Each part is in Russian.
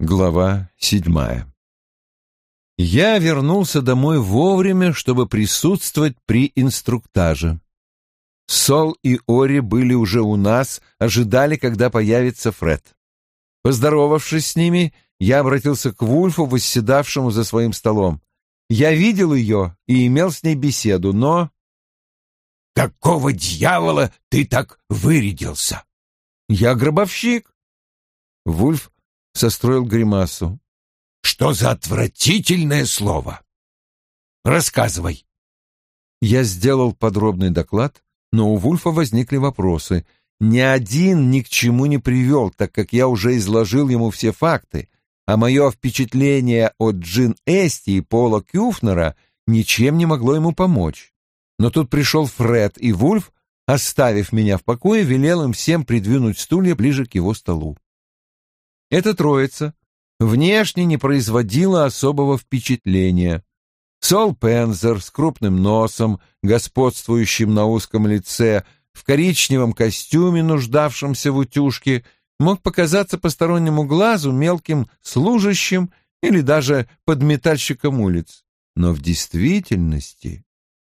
Глава седьмая Я вернулся домой вовремя, чтобы присутствовать при инструктаже. Сол и Ори были уже у нас, ожидали, когда появится Фред. Поздоровавшись с ними, я обратился к Вульфу, восседавшему за своим столом. Я видел ее и имел с ней беседу, но... «Какого дьявола ты так вырядился?» «Я гробовщик». Вульф состроил гримасу. «Что за отвратительное слово? Рассказывай». Я сделал подробный доклад, но у Вульфа возникли вопросы. Ни один ни к чему не привел, так как я уже изложил ему все факты, а мое впечатление от Джин Эсти и Пола Кюфнера ничем не могло ему помочь. Но тут пришел Фред, и Вульф, оставив меня в покое, велел им всем придвинуть стулья ближе к его столу. Эта троица внешне не производила особого впечатления. Сол Пензер с крупным носом, господствующим на узком лице, в коричневом костюме, нуждавшемся в утюжке, мог показаться постороннему глазу мелким служащим или даже подметальщиком улиц. Но в действительности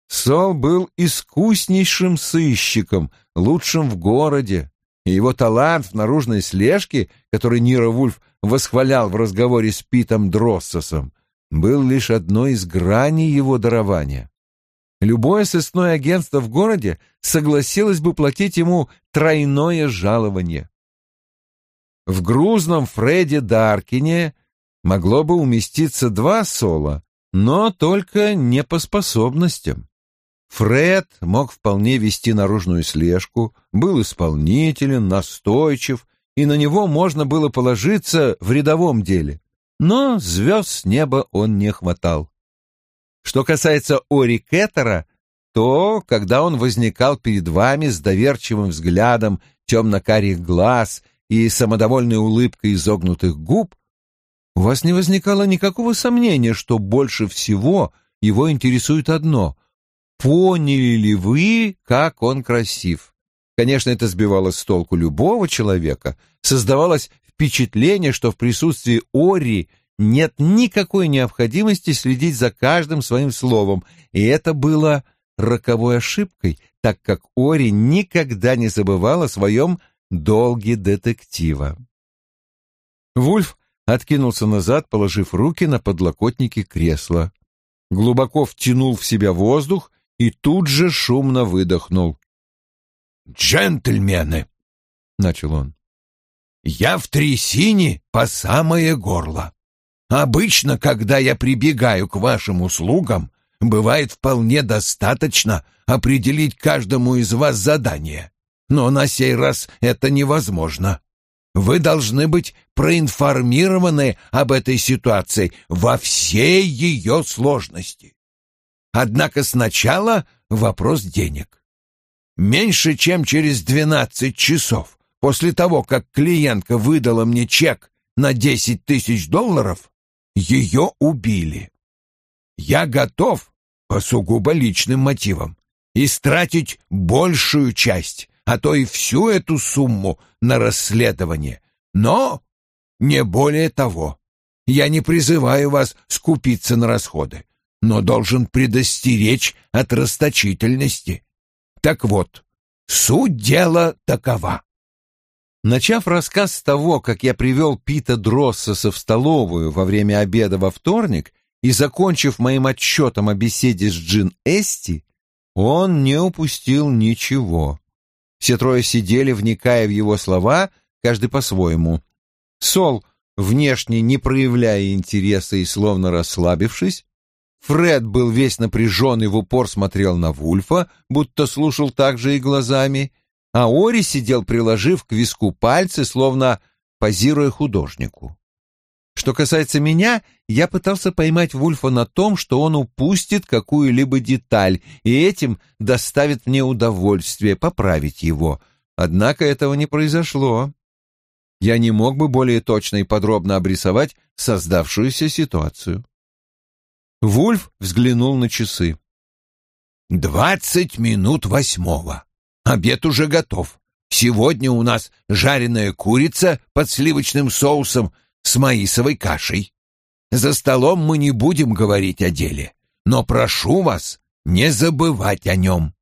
Сол был искуснейшим сыщиком, лучшим в городе, и его талант в наружной слежке, который Нира Вульф восхвалял в разговоре с Питом Дроссосом, был лишь одной из граней его дарования. Любое сыскное агентство в городе согласилось бы платить ему тройное жалование. В грузном Фредди Даркине могло бы уместиться два соло, но только не по способностям. Фред мог вполне вести наружную слежку, был исполнителен, настойчив, и на него можно было положиться в рядовом деле. Но звезд с неба он не хватал. Что касается Ори Кеттера, то, когда он возникал перед вами с доверчивым взглядом темно-карих глаз и самодовольной улыбкой изогнутых губ, у вас не возникало никакого сомнения, что больше всего его интересует одно поняли ли вы, как он красив? Конечно, это сбивало с толку любого человека. Создавалось впечатление, что в присутствии Ори нет никакой необходимости следить за каждым своим словом, и это было роковой ошибкой, так как Ори никогда не забывал о своем долге детектива. Вульф откинулся назад, положив руки на подлокотники кресла. Глубоко втянул в себя воздух и тут же шумно выдохнул. «Джентльмены!» — начал он. «Я в трясине по самое горло. Обычно, когда я прибегаю к вашим услугам, бывает вполне достаточно определить каждому из вас задание. Но на сей раз это невозможно. Вы должны быть проинформированы об этой ситуации во всей ее сложности. Однако сначала вопрос денег. Меньше чем через 12 часов после того, как клиентка выдала мне чек на 10 тысяч долларов, ее убили. Я готов, по сугубо личным мотивам, истратить большую часть, а то и всю эту сумму на расследование. Но не более того. Я не призываю вас скупиться на расходы но должен предостеречь от расточительности. Так вот, суть дела такова. Начав рассказ с того, как я привел Пита Дроссоса в столовую во время обеда во вторник и закончив моим отчетом о беседе с Джин Эсти, он не упустил ничего. Все трое сидели, вникая в его слова, каждый по-своему. Сол, внешне не проявляя интереса и словно расслабившись, Фред был весь напряжен и в упор смотрел на Вульфа, будто слушал так же и глазами, а Ори сидел, приложив к виску пальцы, словно позируя художнику. Что касается меня, я пытался поймать Вульфа на том, что он упустит какую-либо деталь, и этим доставит мне удовольствие поправить его. Однако этого не произошло. Я не мог бы более точно и подробно обрисовать создавшуюся ситуацию. Вульф взглянул на часы. «Двадцать минут восьмого. Обед уже готов. Сегодня у нас жареная курица под сливочным соусом с маисовой кашей. За столом мы не будем говорить о деле, но прошу вас не забывать о нем».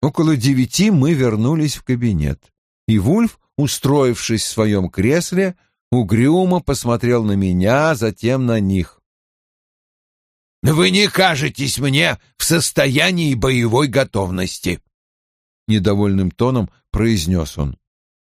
Около девяти мы вернулись в кабинет, и Вульф, устроившись в своем кресле, угрюмо посмотрел на меня, затем на них. «Вы не кажетесь мне в состоянии боевой готовности», — недовольным тоном произнес он.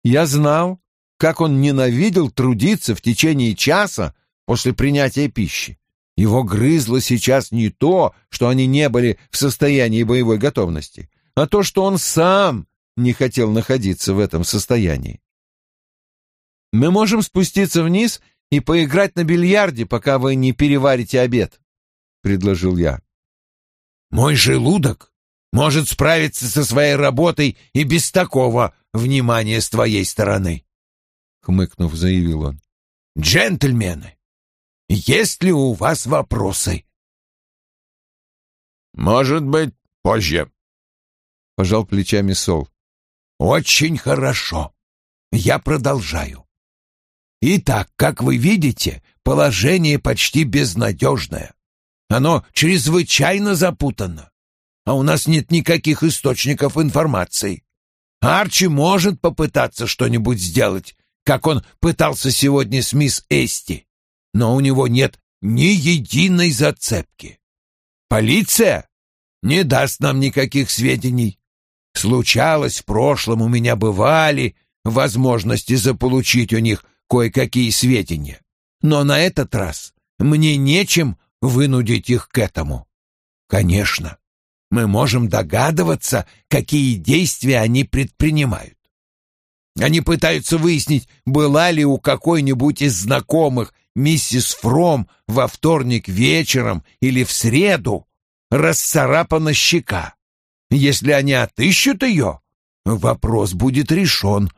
«Я знал, как он ненавидел трудиться в течение часа после принятия пищи. Его грызло сейчас не то, что они не были в состоянии боевой готовности, а то, что он сам не хотел находиться в этом состоянии. Мы можем спуститься вниз и поиграть на бильярде, пока вы не переварите обед, — предложил я. Мой желудок может справиться со своей работой и без такого внимания с твоей стороны, — хмыкнув, заявил он. Джентльмены, есть ли у вас вопросы? Может быть, позже, пожал плечами Сол. Очень хорошо. Я продолжаю. Итак, как вы видите, положение почти безнадежное. Оно чрезвычайно запутано. А у нас нет никаких источников информации. Арчи может попытаться что-нибудь сделать, как он пытался сегодня с мисс Эсти, но у него нет ни единой зацепки. Полиция не даст нам никаких сведений. Случалось в прошлом, у меня бывали возможности заполучить у них кое-какие сведения. Но на этот раз мне нечем вынудить их к этому. Конечно, мы можем догадываться, какие действия они предпринимают. Они пытаются выяснить, была ли у какой-нибудь из знакомых миссис Фром во вторник вечером или в среду расцарапана щека. Если они отыщут ее, вопрос будет решен.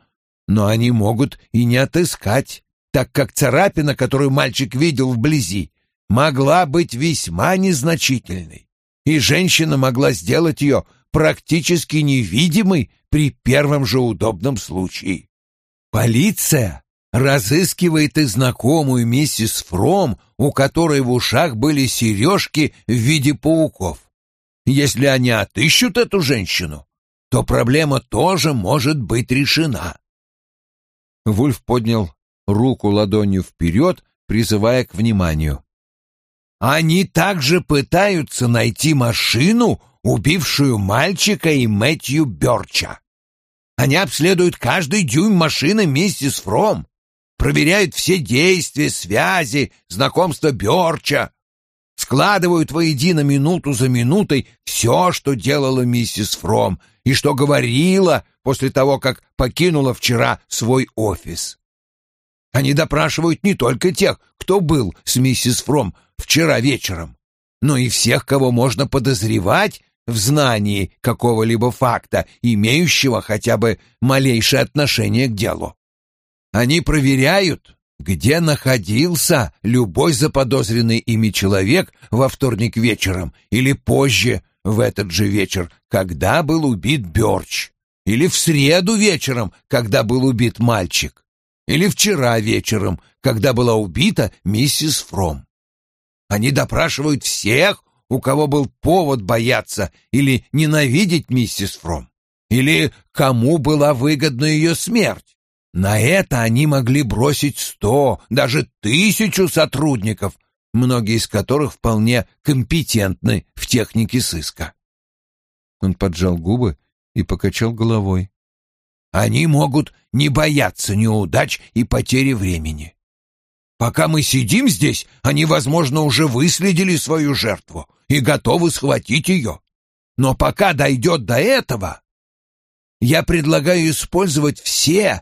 Но они могут и не отыскать, так как царапина, которую мальчик видел вблизи, могла быть весьма незначительной, и женщина могла сделать ее практически невидимой при первом же удобном случае. Полиция разыскивает и знакомую миссис Фром, у которой в ушах были сережки в виде пауков. Если они отыщут эту женщину, то проблема тоже может быть решена. Вульф поднял руку ладонью вперед, призывая к вниманию. Они также пытаются найти машину, убившую мальчика и Мэтью Бёрча. Они обследуют каждый дюйм машины миссис Фром, проверяют все действия, связи, знакомства Бёрча, складывают воедино минуту за минутой все, что делала миссис Фром и что говорила после того, как покинула вчера свой офис. Они допрашивают не только тех, кто был с миссис Фром вчера вечером, но и всех, кого можно подозревать в знании какого-либо факта, имеющего хотя бы малейшее отношение к делу. Они проверяют, где находился любой заподозренный ими человек во вторник вечером или позже в этот же вечер, когда был убит Бёрч, или в среду вечером, когда был убит мальчик, или вчера вечером, когда была убита миссис Фром. Они допрашивают всех, у кого был повод бояться или ненавидеть миссис Фром, или кому была выгодна ее смерть. На это они могли бросить сто, даже тысячу сотрудников, многие из которых вполне компетентны в технике сыска. Он поджал губы и покачал головой. Они могут не бояться неудач и потери времени. Пока мы сидим здесь, они, возможно, уже выследили свою жертву и готовы схватить ее. Но пока дойдет до этого, я предлагаю использовать все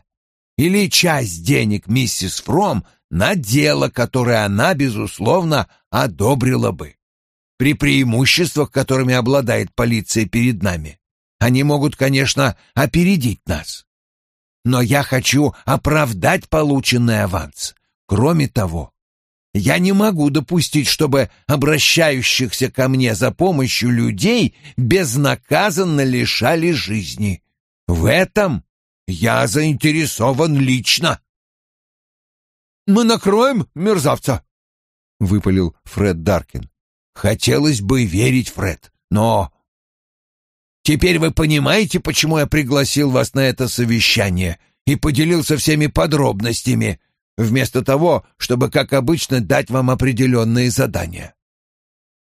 или часть денег миссис Фром на дело, которое она, безусловно, одобрила бы. При преимуществах, которыми обладает полиция перед нами, они могут, конечно, опередить нас. Но я хочу оправдать полученный аванс. Кроме того, я не могу допустить, чтобы обращающихся ко мне за помощью людей безнаказанно лишали жизни. В этом я заинтересован лично. мы накроем мерзавца!» — выпалил Фред Даркин. «Хотелось бы верить, Фред, но...» «Теперь вы понимаете, почему я пригласил вас на это совещание и поделился всеми подробностями, вместо того, чтобы, как обычно, дать вам определенные задания.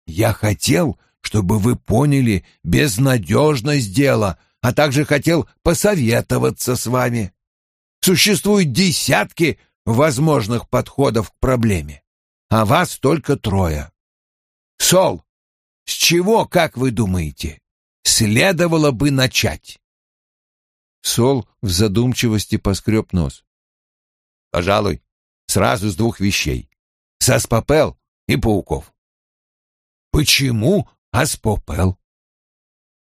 Я хотел, чтобы вы поняли безнадежность дела, а также хотел посоветоваться с вами. Существуют десятки возможных подходов к проблеме, а вас только трое. Сол, с чего, как вы думаете, следовало бы начать? Сол в задумчивости поскреб нос. Пожалуй, сразу с двух вещей. С Аспопел и пауков. Почему Аспопел?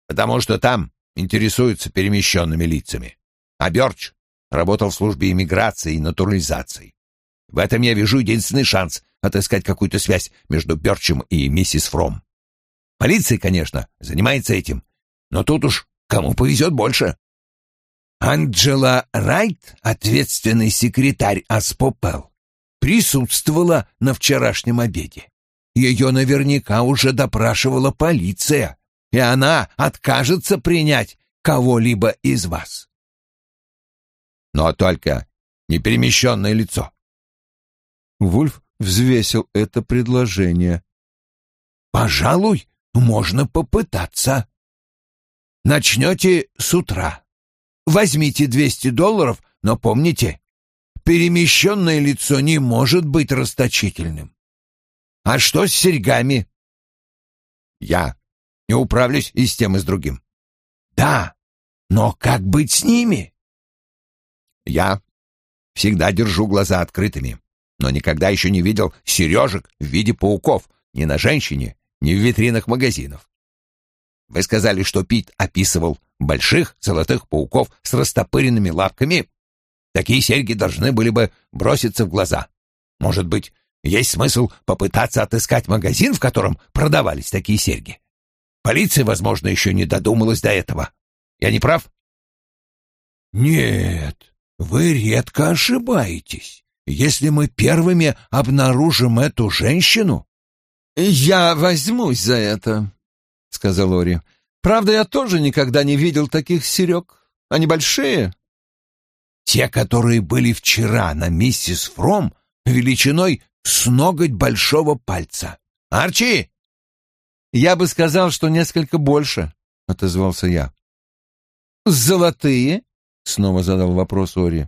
Потому что там интересуются перемещенными лицами. А Бёрч работал в службе иммиграции и натурализации. В этом я вижу единственный шанс отыскать какую-то связь между Бёрчем и миссис Фром. Полиция, конечно, занимается этим, но тут уж кому повезет больше. Анджела Райт, ответственный секретарь Аспопел, присутствовала на вчерашнем обеде. Ее наверняка уже допрашивала полиция, и она откажется принять кого-либо из вас. Но только неперемещенное лицо. Вульф взвесил это предложение. «Пожалуй, можно попытаться. Начнете с утра. Возьмите 200 долларов, но помните, перемещенное лицо не может быть расточительным. А что с серьгами? Я не управлюсь и с тем, и с другим. Да, но как быть с ними? Я всегда держу глаза открытыми, но никогда еще не видел сережек в виде пауков ни на женщине, ни в витринах магазинов. Вы сказали, что Пит описывал больших золотых пауков с растопыренными лапками. Такие серьги должны были бы броситься в глаза. Может быть, есть смысл попытаться отыскать магазин, в котором продавались такие серьги? Полиция, возможно, еще не додумалась до этого. Я не прав? Нет, вы редко ошибаетесь. Если мы первыми обнаружим эту женщину... Я возьмусь за это, — сказал Ори. «Правда, я тоже никогда не видел таких серег. Они большие?» «Те, которые были вчера на миссис Фром, величиной с ноготь большого пальца. Арчи!» «Я бы сказал, что несколько больше», — отозвался я. «Золотые?» — снова задал вопрос Ори.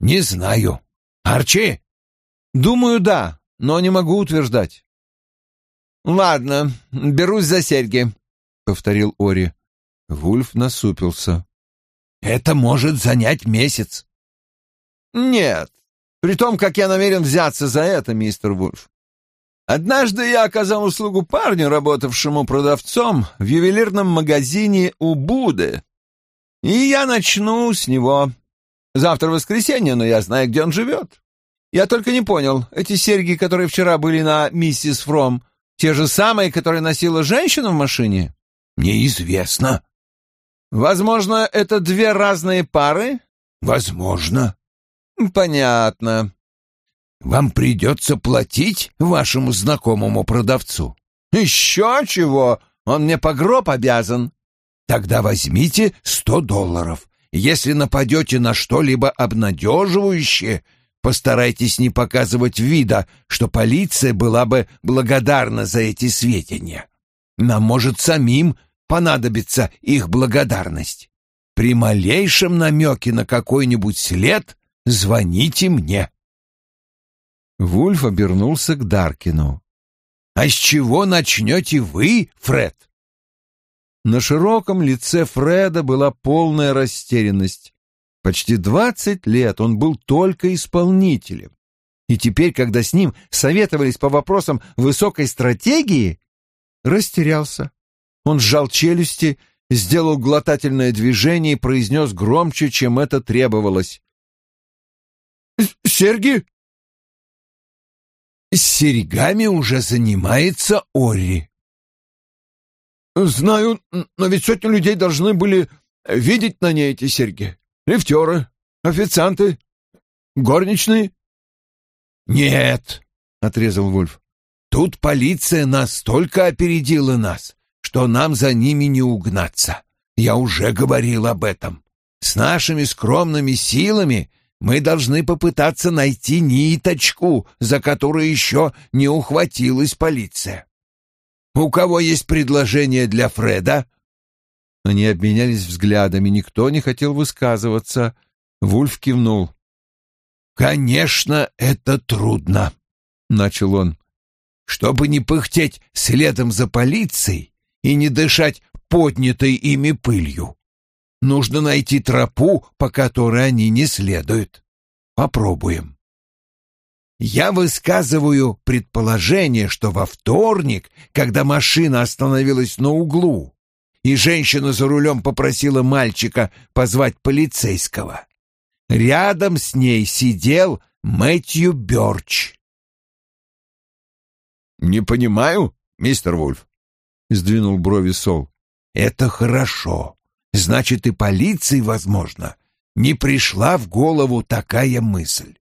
«Не знаю. Арчи?» «Думаю, да, но не могу утверждать». «Ладно, берусь за серьги», — повторил Ори. Вульф насупился. «Это может занять месяц». «Нет, при том, как я намерен взяться за это, мистер Вульф. Однажды я оказал услугу парню, работавшему продавцом в ювелирном магазине у Буды. И я начну с него. Завтра воскресенье, но я знаю, где он живет. Я только не понял, эти серьги, которые вчера были на миссис Фром, те же самые, которые носила женщина в машине? Неизвестно. Возможно, это две разные пары? Возможно. Понятно. Вам придется платить вашему знакомому продавцу. Еще чего? Он мне по гроб обязан. Тогда возьмите сто долларов. Если нападете на что-либо обнадеживающее, Постарайтесь не показывать вида, что полиция была бы благодарна за эти сведения. Нам может самим понадобиться их благодарность. При малейшем намеке на какой-нибудь след звоните мне. Вульф обернулся к Даркину. «А с чего начнете вы, Фред?» На широком лице Фреда была полная растерянность. Почти двадцать лет он был только исполнителем. И теперь, когда с ним советовались по вопросам высокой стратегии, растерялся. Он сжал челюсти, сделал глотательное движение и произнес громче, чем это требовалось. «Серьги?» «С серьгами уже занимается Ори». «Знаю, но ведь сотни людей должны были видеть на ней эти серьги лифтеры, официанты, горничные. «Нет», — отрезал Вульф, — «тут полиция настолько опередила нас, что нам за ними не угнаться. Я уже говорил об этом. С нашими скромными силами мы должны попытаться найти ниточку, за которую еще не ухватилась полиция. У кого есть предложение для Фреда?» Они обменялись взглядами, никто не хотел высказываться. Вульф кивнул. «Конечно, это трудно», — начал он. «Чтобы не пыхтеть следом за полицией и не дышать поднятой ими пылью, нужно найти тропу, по которой они не следуют. Попробуем». Я высказываю предположение, что во вторник, когда машина остановилась на углу, и женщина за рулем попросила мальчика позвать полицейского, рядом с ней сидел Мэтью Бёрч. «Не понимаю, мистер Вульф», — сдвинул брови Сол. «Это хорошо. Значит, и полиции, возможно, не пришла в голову такая мысль.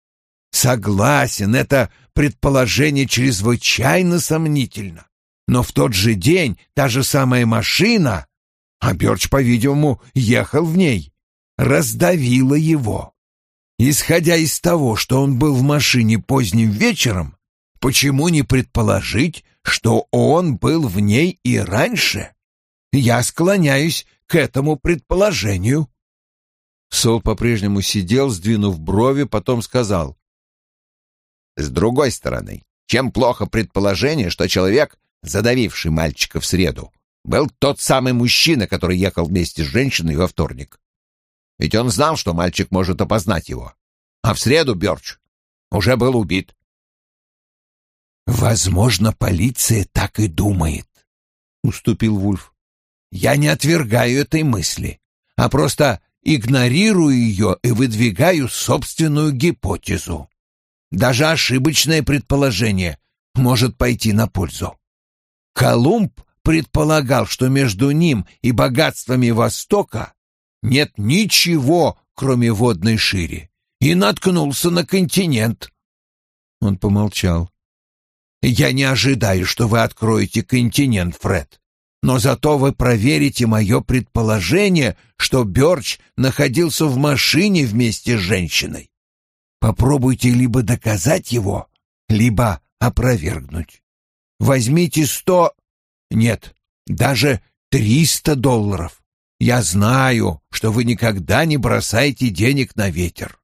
Согласен, это предположение чрезвычайно сомнительно. Но в тот же день та же самая машина, а Бёрч, по-видимому, ехал в ней, раздавила его. Исходя из того, что он был в машине поздним вечером, почему не предположить, что он был в ней и раньше? Я склоняюсь к этому предположению. Сол по-прежнему сидел, сдвинув брови, потом сказал. С другой стороны, чем плохо предположение, что человек, задавивший мальчика в среду, был тот самый мужчина, который ехал вместе с женщиной во вторник. Ведь он знал, что мальчик может опознать его. А в среду Бёрч уже был убит. «Возможно, полиция так и думает», — уступил Вульф. «Я не отвергаю этой мысли, а просто игнорирую ее и выдвигаю собственную гипотезу. Даже ошибочное предположение может пойти на пользу. Колумб предполагал, что между ним и богатствами Востока нет ничего, кроме водной шире, и наткнулся на континент. Он помолчал. «Я не ожидаю, что вы откроете континент, Фред, но зато вы проверите мое предположение, что Бёрч находился в машине вместе с женщиной. Попробуйте либо доказать его, либо опровергнуть. Возьмите сто... Нет, даже триста долларов. Я знаю, что вы никогда не бросаете денег на ветер.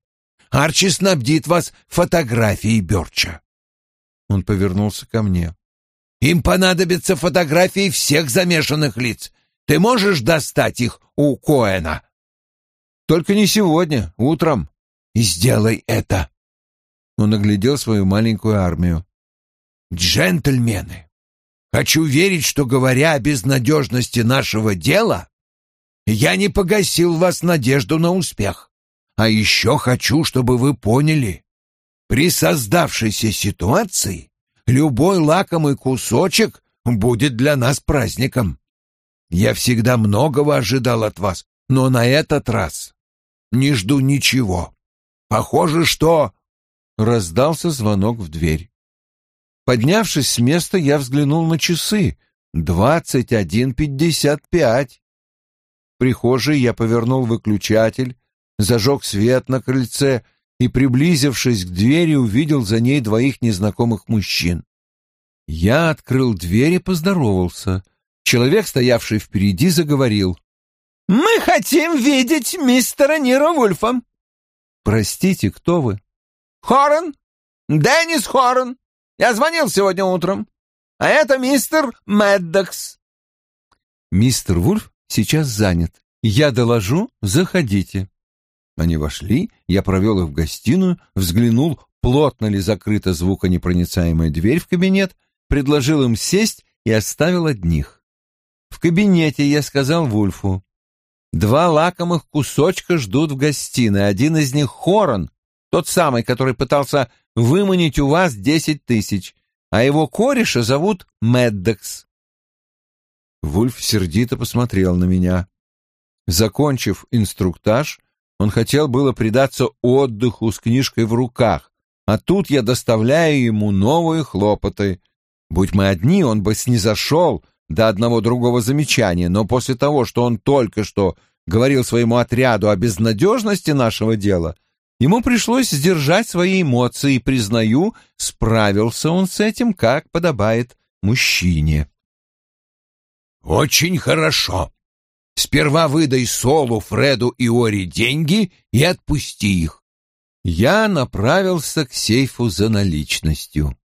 Арчи снабдит вас фотографией Бёрча. Он повернулся ко мне. Им понадобятся фотографии всех замешанных лиц. Ты можешь достать их у Коэна? Только не сегодня, утром и сделай это. Он оглядел свою маленькую армию. Джентльмены, хочу верить, что, говоря о безнадежности нашего дела, я не погасил вас надежду на успех. А еще хочу, чтобы вы поняли, при создавшейся ситуации любой лакомый кусочек будет для нас праздником. Я всегда многого ожидал от вас, но на этот раз не жду ничего. Похоже, что...» Раздался звонок в дверь. Поднявшись с места, я взглянул на часы. Двадцать один пятьдесят пять. В прихожей я повернул выключатель, зажег свет на крыльце и, приблизившись к двери, увидел за ней двоих незнакомых мужчин. Я открыл дверь и поздоровался. Человек, стоявший впереди, заговорил. «Мы хотим видеть мистера Нира Вульфа». «Простите, кто вы?» «Хорн. Деннис Хорн. Я звонил сегодня утром. А это мистер Мэддокс». «Мистер Вульф сейчас занят. Я доложу, заходите». Они вошли, я провел их в гостиную, взглянул, плотно ли закрыта звуконепроницаемая дверь в кабинет, предложил им сесть и оставил одних. В кабинете я сказал Вульфу, Два лакомых кусочка ждут в гостиной. Один из них Хорон, тот самый, который пытался выманить у вас десять тысяч, а его кореша зовут Меддекс. Вульф сердито посмотрел на меня. Закончив инструктаж, он хотел было предаться отдыху с книжкой в руках, А тут я доставляю ему новые хлопоты. Будь мы одни, он бы снизошел до одного другого замечания, но после того, что он только что говорил своему отряду о безнадежности нашего дела, ему пришлось сдержать свои эмоции, и, признаю, справился он с этим, как подобает мужчине. «Очень хорошо. Сперва выдай Солу, Фреду и Ори деньги и отпусти их. Я направился к сейфу за наличностью.